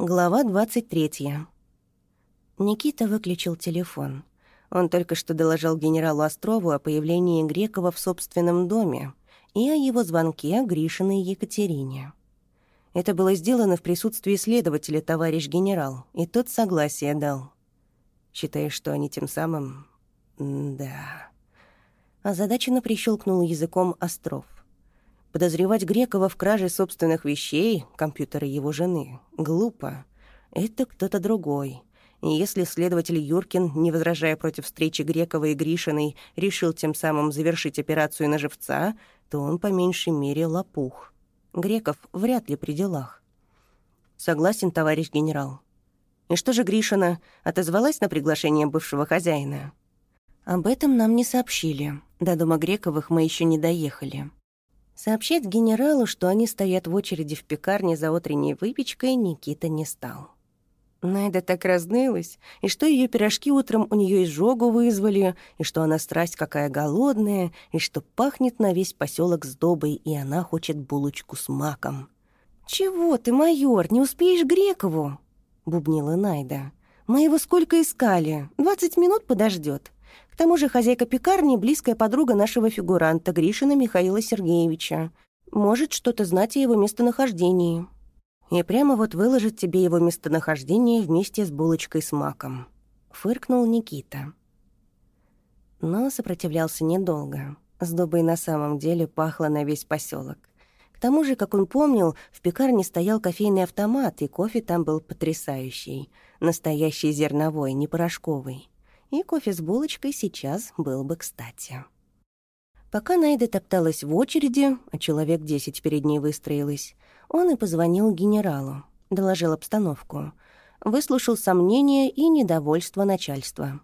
Глава 23. Никита выключил телефон. Он только что доложил генералу Острову о появлении Грекова в собственном доме и о его звонке Гришиной Екатерине. Это было сделано в присутствии следователя, товарищ генерал, и тот согласие дал. Считаешь, что они тем самым... да... Озадаченно прищелкнул языком Остров. Подозревать Грекова в краже собственных вещей, компьютера его жены, глупо. Это кто-то другой. И если следователь Юркин, не возражая против встречи Грекова и Гришиной, решил тем самым завершить операцию на живца, то он по меньшей мере лопух. Греков вряд ли при делах. «Согласен, товарищ генерал». «И что же Гришина отозвалась на приглашение бывшего хозяина?» «Об этом нам не сообщили. До дома Грековых мы еще не доехали». Сообщать генералу, что они стоят в очереди в пекарне за утренней выпечкой, Никита не стал. Найда так разнылась, и что ее пирожки утром у нее изжогу вызвали, и что она страсть какая голодная, и что пахнет на весь поселок сдобой, и она хочет булочку с маком. «Чего ты, майор, не успеешь Грекову?» — бубнила Найда. «Мы его сколько искали? Двадцать минут подождет. К тому же хозяйка пекарни — близкая подруга нашего фигуранта Гришина Михаила Сергеевича. Может что-то знать о его местонахождении. И прямо вот выложит тебе его местонахождение вместе с булочкой с маком. Фыркнул Никита. Но сопротивлялся недолго. Сдобой на самом деле пахло на весь поселок. К тому же, как он помнил, в пекарне стоял кофейный автомат, и кофе там был потрясающий. Настоящий зерновой, не порошковый и кофе с булочкой сейчас был бы кстати. Пока Найда топталась в очереди, а человек десять перед ней выстроилось, он и позвонил генералу, доложил обстановку, выслушал сомнения и недовольство начальства.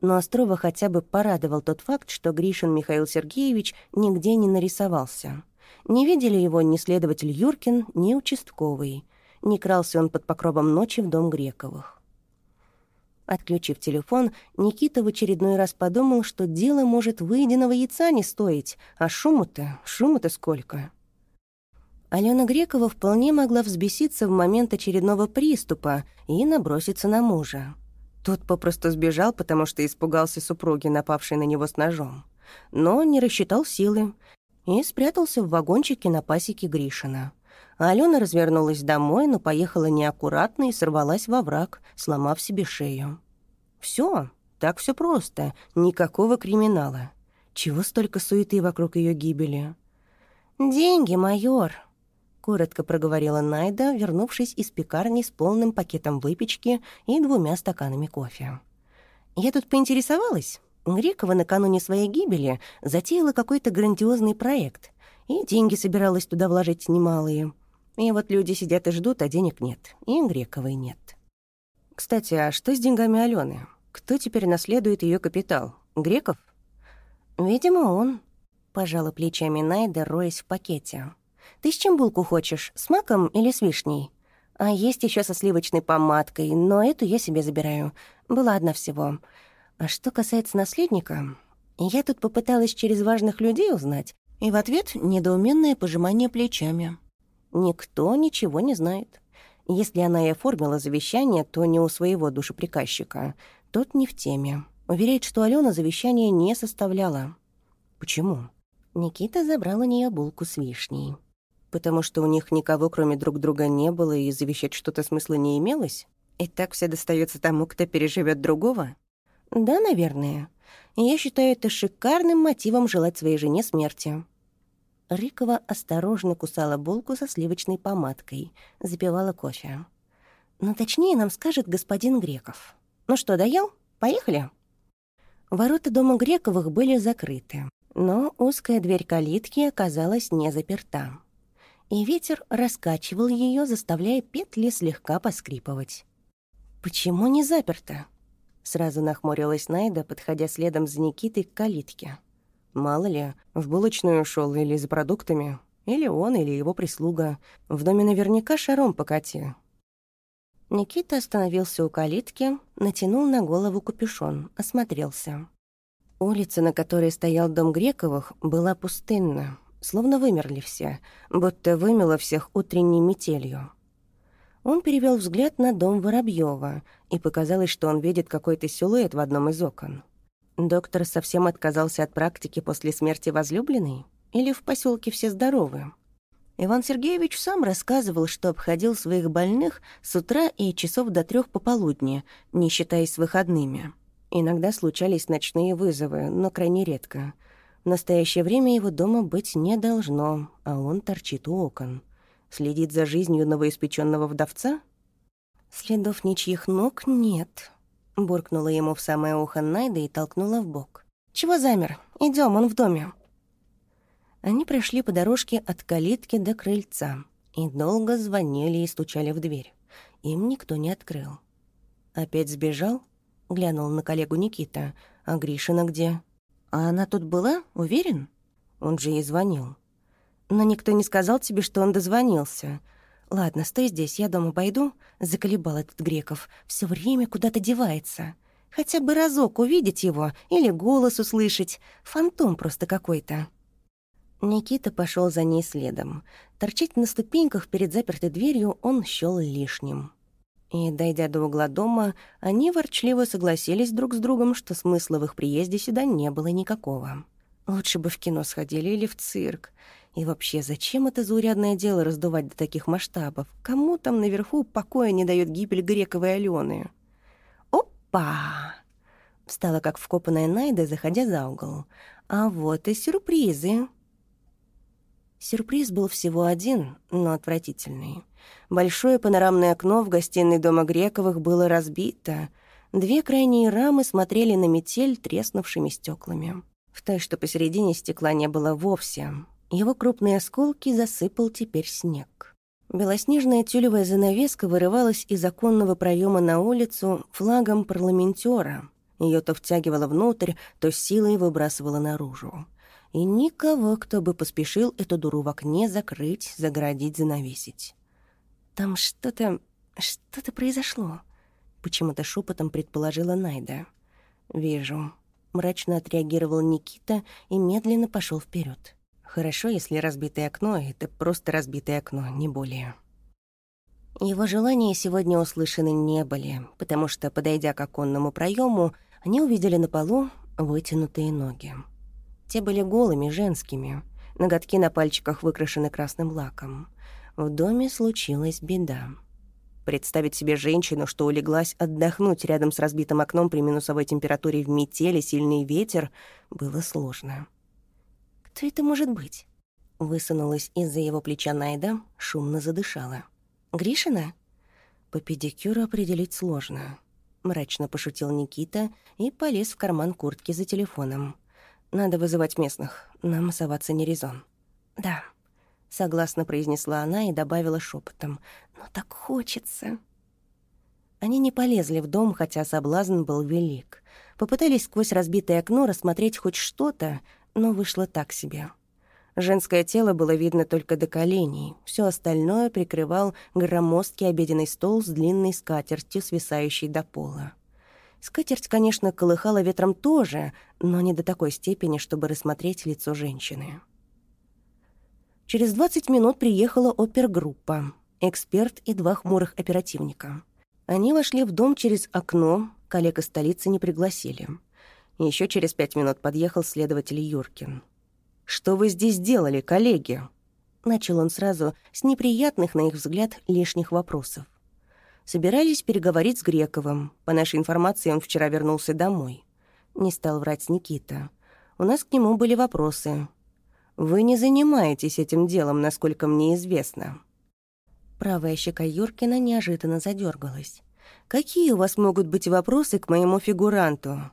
Но Острова хотя бы порадовал тот факт, что Гришин Михаил Сергеевич нигде не нарисовался. Не видели его ни следователь Юркин, ни участковый. Не крался он под покровом ночи в дом Грековых. Отключив телефон, Никита в очередной раз подумал, что дело может выеденного яйца не стоить, а шуму-то, шуму-то сколько. Алена Грекова вполне могла взбеситься в момент очередного приступа и наброситься на мужа. Тот попросту сбежал, потому что испугался супруги, напавшей на него с ножом. Но не рассчитал силы и спрятался в вагончике на пасеке Гришина. А Алена развернулась домой, но поехала неаккуратно и сорвалась во враг, сломав себе шею. Все, так все просто, никакого криминала. Чего столько суеты вокруг ее гибели? «Деньги, майор», — коротко проговорила Найда, вернувшись из пекарни с полным пакетом выпечки и двумя стаканами кофе. «Я тут поинтересовалась. Грекова накануне своей гибели затеяла какой-то грандиозный проект, и деньги собиралась туда вложить немалые. И вот люди сидят и ждут, а денег нет. И Грековой нет. Кстати, а что с деньгами Алены? Кто теперь наследует ее капитал? Греков? Видимо, он. Пожала плечами Найда, роясь в пакете. Ты с чем булку хочешь? С маком или с вишней? А есть еще со сливочной помадкой, но эту я себе забираю. Была одна всего. А что касается наследника, я тут попыталась через важных людей узнать, и в ответ недоуменное пожимание плечами. Никто ничего не знает. Если она и оформила завещание, то не у своего душеприказчика. Тот не в теме. Уверяет, что Алена завещание не составляла. Почему? Никита забрал у нее булку с вишней. Потому что у них никого, кроме друг друга, не было, и завещать что-то смысла не имелось? И так все достается тому, кто переживет другого? Да, наверное. Я считаю это шикарным мотивом желать своей жене смерти. Рыкова осторожно кусала булку со сливочной помадкой, запивала кофе. Но «Ну, точнее нам скажет господин Греков. «Ну что, доел? Поехали?» Ворота дома Грековых были закрыты, но узкая дверь калитки оказалась не заперта. И ветер раскачивал ее, заставляя петли слегка поскрипывать. «Почему не заперто?» Сразу нахмурилась Найда, подходя следом за Никитой к калитке. Мало ли, в булочную ушел или за продуктами, или он, или его прислуга. В доме наверняка шаром покати. Никита остановился у калитки, натянул на голову капюшон, осмотрелся. Улица, на которой стоял дом Грековых, была пустынна, словно вымерли все, будто вымело всех утренней метелью. Он перевел взгляд на дом Воробьева, и показалось, что он видит какой-то силуэт в одном из окон. Доктор совсем отказался от практики после смерти возлюбленной? Или в поселке все здоровы? Иван Сергеевич сам рассказывал, что обходил своих больных с утра и часов до трех пополудни, не считаясь выходными. Иногда случались ночные вызовы, но крайне редко. В настоящее время его дома быть не должно, а он торчит у окон. Следит за жизнью новоиспеченного вдовца? Следов ничьих ног нет. Буркнула ему в самое ухо Найда и толкнула в бок. «Чего замер? Идем, он в доме». Они прошли по дорожке от калитки до крыльца и долго звонили и стучали в дверь. Им никто не открыл. «Опять сбежал?» — глянул на коллегу Никита. «А Гришина где?» «А она тут была? Уверен?» Он же ей звонил. «Но никто не сказал тебе, что он дозвонился. Ладно, стой здесь, я дома пойду». Заколебал этот Греков. Все время куда-то девается. Хотя бы разок увидеть его или голос услышать. Фантом просто какой-то. Никита пошел за ней следом. Торчать на ступеньках перед запертой дверью он счёл лишним. И, дойдя до угла дома, они ворчливо согласились друг с другом, что смысла в их приезде сюда не было никакого. Лучше бы в кино сходили или в цирк. И вообще, зачем это заурядное дело раздувать до таких масштабов? Кому там наверху покоя не дает гибель Грековой Алены? «Опа!» Встала как вкопанная Найда, заходя за угол. «А вот и сюрпризы!» Сюрприз был всего один, но отвратительный. Большое панорамное окно в гостиной дома Грековых было разбито. Две крайние рамы смотрели на метель треснувшими стеклами. В той, что посередине стекла, не было вовсе. Его крупные осколки засыпал теперь снег. Белоснежная тюлевая занавеска вырывалась из оконного проема на улицу флагом парламентера. Ее то втягивала внутрь, то силой выбрасывала наружу и никого, кто бы поспешил эту дуру в окне закрыть, загородить, занавесить. «Там что-то... что-то произошло», — почему-то шепотом предположила Найда. «Вижу». Мрачно отреагировал Никита и медленно пошел вперед. «Хорошо, если разбитое окно — это просто разбитое окно, не более». Его желания сегодня услышаны не были, потому что, подойдя к оконному проему, они увидели на полу вытянутые ноги. Те были голыми, женскими. Ноготки на пальчиках выкрашены красным лаком. В доме случилась беда. Представить себе женщину, что улеглась отдохнуть рядом с разбитым окном при минусовой температуре в метели, сильный ветер, было сложно. «Кто это может быть?» Высунулась из-за его плеча Найда, шумно задышала. «Гришина?» «По педикюру определить сложно», — мрачно пошутил Никита и полез в карман куртки за телефоном. Надо вызывать местных. Нам соваться не резон». «Да», — согласно произнесла она и добавила шепотом. «Но так хочется». Они не полезли в дом, хотя соблазн был велик. Попытались сквозь разбитое окно рассмотреть хоть что-то, но вышло так себе. Женское тело было видно только до коленей. Все остальное прикрывал громоздкий обеденный стол с длинной скатертью, свисающей до пола. Скатерть, конечно, колыхала ветром тоже, но не до такой степени, чтобы рассмотреть лицо женщины. Через 20 минут приехала опергруппа, эксперт и два хмурых оперативника. Они вошли в дом через окно, коллег из столицы не пригласили. Еще через пять минут подъехал следователь Юркин. «Что вы здесь делали, коллеги?» Начал он сразу с неприятных, на их взгляд, лишних вопросов собирались переговорить с Грековым. По нашей информации, он вчера вернулся домой. Не стал врать Никита. У нас к нему были вопросы. «Вы не занимаетесь этим делом, насколько мне известно». Правая щека Юркина неожиданно задергалась. «Какие у вас могут быть вопросы к моему фигуранту?»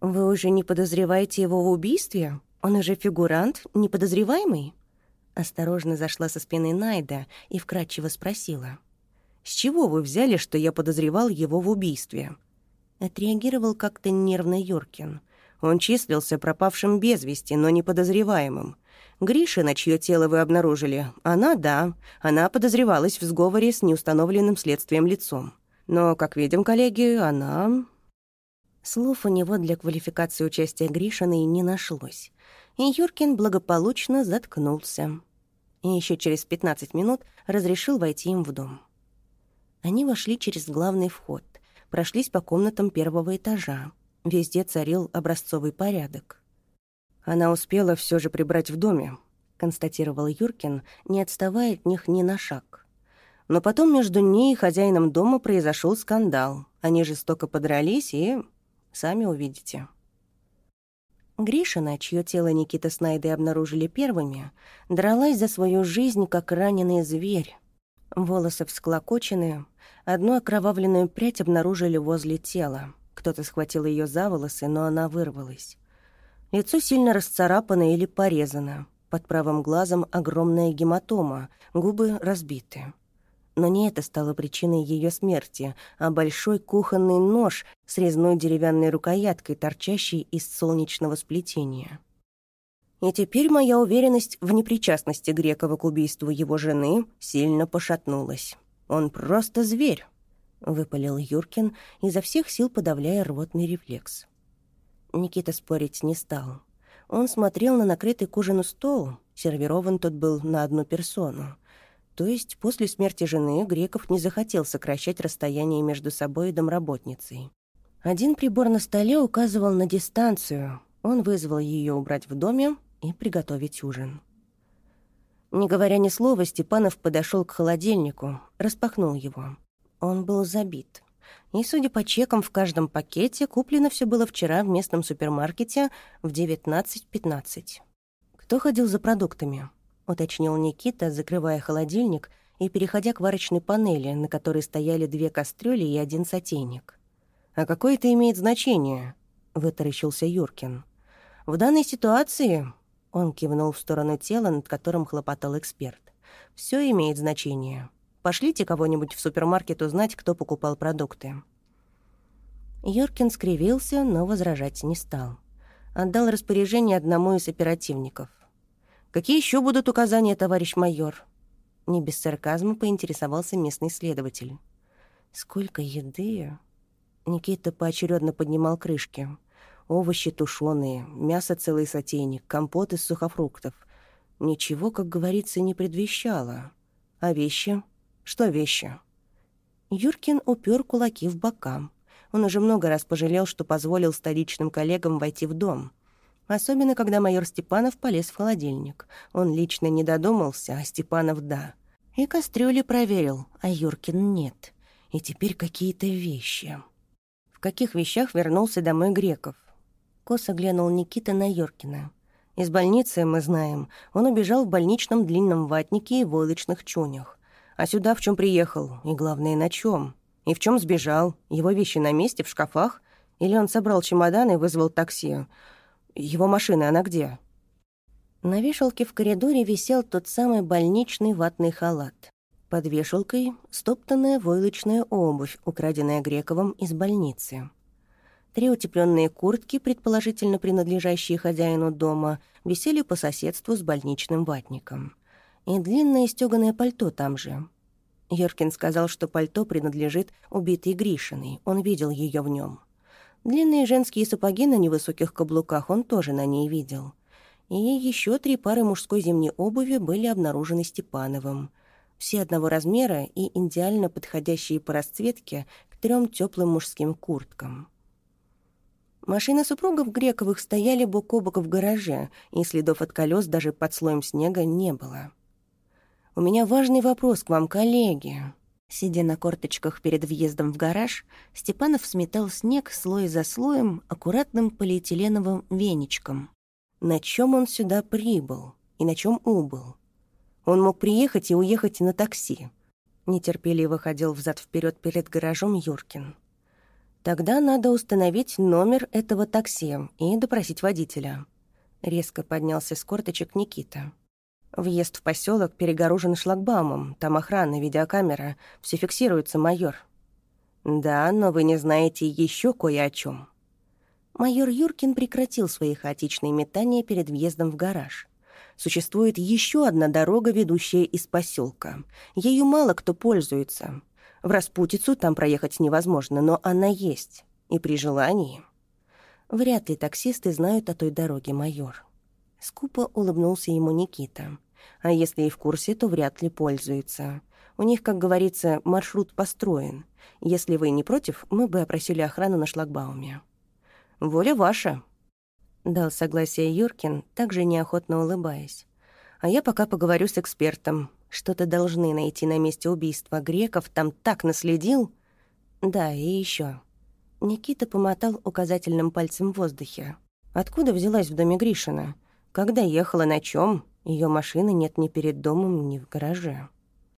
«Вы уже не подозреваете его в убийстве? Он уже фигурант, неподозреваемый?» Осторожно зашла со спины Найда и вкратчиво спросила. С чего вы взяли, что я подозревал его в убийстве?» Отреагировал как-то нервно Юркин. Он числился пропавшим без вести, но не подозреваемым. Гришина, чье тело вы обнаружили, она, да, она подозревалась в сговоре с неустановленным следствием лицом. Но, как видим, коллеги, она... Слов у него для квалификации участия Гришиной не нашлось. И Юркин благополучно заткнулся. И еще через 15 минут разрешил войти им в дом. Они вошли через главный вход, прошлись по комнатам первого этажа. Везде царил образцовый порядок. Она успела все же прибрать в доме, констатировал Юркин, не отставая от них ни на шаг. Но потом между ней и хозяином дома произошел скандал. Они жестоко подрались и... Сами увидите. Гришина, чье тело Никита с Найдой обнаружили первыми, дралась за свою жизнь, как раненый зверь. Волосы всклокоченные, одну окровавленную прядь обнаружили возле тела. Кто-то схватил ее за волосы, но она вырвалась. Лицо сильно расцарапано или порезано. Под правым глазом огромная гематома, губы разбиты. Но не это стало причиной ее смерти, а большой кухонный нож с резной деревянной рукояткой, торчащей из солнечного сплетения. И теперь моя уверенность в непричастности Грекова к убийству его жены сильно пошатнулась. Он просто зверь, — выпалил Юркин, изо всех сил подавляя рвотный рефлекс. Никита спорить не стал. Он смотрел на накрытый к ужину стол, сервирован тот был на одну персону — то есть после смерти жены Греков не захотел сокращать расстояние между собой и домработницей. Один прибор на столе указывал на дистанцию. Он вызвал ее убрать в доме и приготовить ужин. Не говоря ни слова, Степанов подошел к холодильнику, распахнул его. Он был забит. И, судя по чекам в каждом пакете, куплено все было вчера в местном супермаркете в 19.15. Кто ходил за продуктами? Уточнил Никита, закрывая холодильник и переходя к варочной панели, на которой стояли две кастрюли и один сотейник. «А какое это имеет значение?» — вытаращился Юркин. «В данной ситуации...» — он кивнул в сторону тела, над которым хлопотал эксперт. «Все имеет значение. Пошлите кого-нибудь в супермаркет узнать, кто покупал продукты». Юркин скривился, но возражать не стал. Отдал распоряжение одному из оперативников. Какие еще будут указания, товарищ майор?» Не без сарказма поинтересовался местный следователь. «Сколько еды!» Никита поочередно поднимал крышки. Овощи тушеные, мясо целый сотейник, компот из сухофруктов. Ничего, как говорится, не предвещало. А вещи? Что вещи? Юркин упер кулаки в бока. Он уже много раз пожалел, что позволил столичным коллегам войти в дом. Особенно, когда майор Степанов полез в холодильник. Он лично не додумался, а Степанов — да. И кастрюли проверил, а Юркин — нет. И теперь какие-то вещи. В каких вещах вернулся домой Греков? Косо глянул Никита на Юркина. Из больницы, мы знаем, он убежал в больничном длинном ватнике и войлочных чунях. А сюда в чем приехал? И главное, на чем? И в чем сбежал? Его вещи на месте, в шкафах? Или он собрал чемодан и вызвал такси? Его машина, она где?» На вешалке в коридоре висел тот самый больничный ватный халат. Под вешалкой — стоптанная войлочная обувь, украденная Грековым из больницы. Три утепленные куртки, предположительно принадлежащие хозяину дома, висели по соседству с больничным ватником. И длинное стёганое пальто там же. Йоркин сказал, что пальто принадлежит убитой Гришиной, он видел ее в нем. Длинные женские сапоги на невысоких каблуках он тоже на ней видел. И еще три пары мужской зимней обуви были обнаружены Степановым. Все одного размера и идеально подходящие по расцветке к трем теплым мужским курткам. Машины супругов Грековых стояли бок о бок в гараже, и следов от колес даже под слоем снега не было. «У меня важный вопрос к вам, коллеги», Сидя на корточках перед въездом в гараж, Степанов сметал снег слой за слоем аккуратным полиэтиленовым веничком. На чем он сюда прибыл и на чем убыл? Он мог приехать и уехать на такси. Нетерпеливо ходил взад вперед перед гаражом Юркин. Тогда надо установить номер этого такси и допросить водителя. Резко поднялся с корточек Никита. Въезд в поселок перегорожен шлагбаумом, там охрана, видеокамера, все фиксируется, майор. Да, но вы не знаете еще кое о чем. Майор Юркин прекратил свои хаотичные метания перед въездом в гараж. Существует еще одна дорога, ведущая из поселка. Ею мало кто пользуется. В распутицу там проехать невозможно, но она есть. И при желании. Вряд ли таксисты знают о той дороге, майор. Скупо улыбнулся ему Никита. А если и в курсе, то вряд ли пользуется. У них, как говорится, маршрут построен. Если вы не против, мы бы опросили охрану на шлагбауме». «Воля ваша», — дал согласие Юркин, также неохотно улыбаясь. «А я пока поговорю с экспертом. Что-то должны найти на месте убийства греков, там так наследил». «Да, и еще. Никита помотал указательным пальцем в воздухе. «Откуда взялась в доме Гришина? Когда ехала, на чем? Ее машины нет ни перед домом, ни в гараже».